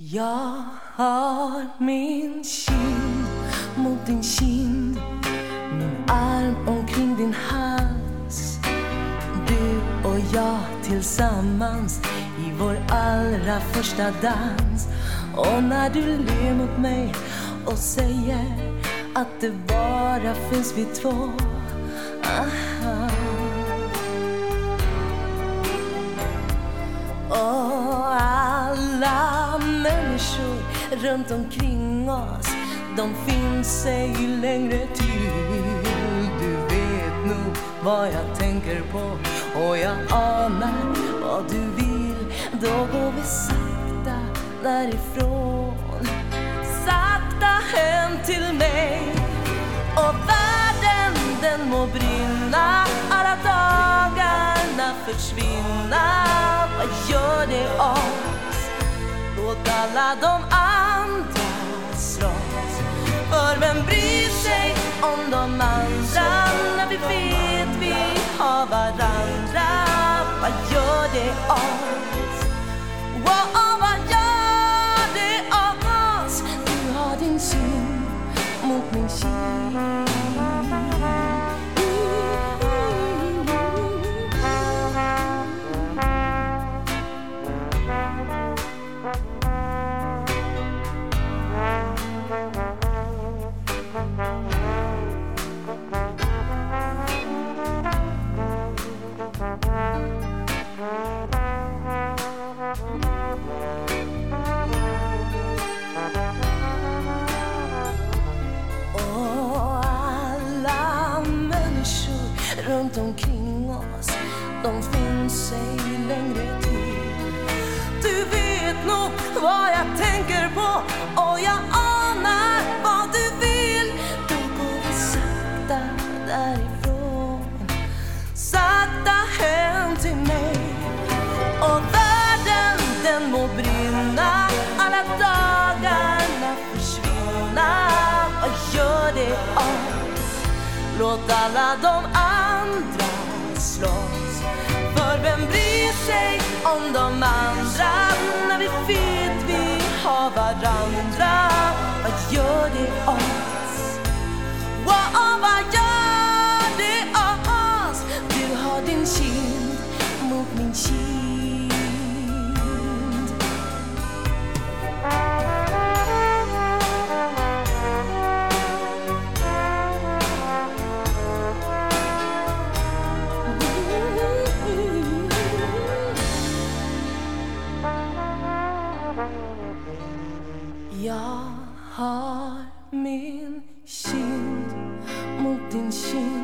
Jag har min kind mot din kind. Min arm omkring din hals. Du och jag tillsammans i vår allra första dans. Och när du ler mot mig och säger att det bara finns vi två. Aha. Runt omkring oss. De finns ej längre till. Du vet nog vad jag tänker på. Och jag anar vad du vill. Då går vi sakta därifrån. Sakta hem till mig. Och världen den må brinna. Alla dagarna försvinna. Vad gör det av Låt alla de andra slåss För vem bryr sig om de andra när vi vet vi har varandra Vad gör det oss? Wow, oh, vad gör det oss? Du har din kind mot min kind runt omkring oss. De finns ej längre till. Du vet nog vad jag tänker på. Och jag anar vad du vill. Då går vi sakta därifrån. Sakta hem till mig. Och världen den må brinna. Alla dagarna försvinna. Vad gör det oss? Låt alla de andra slåss För vem bryr sig om de andra när vi vet vi har varandra Vad gör det oss? Wow, vad gör det oss? Du har din kind mot min kind Jag har min kind mot din kind.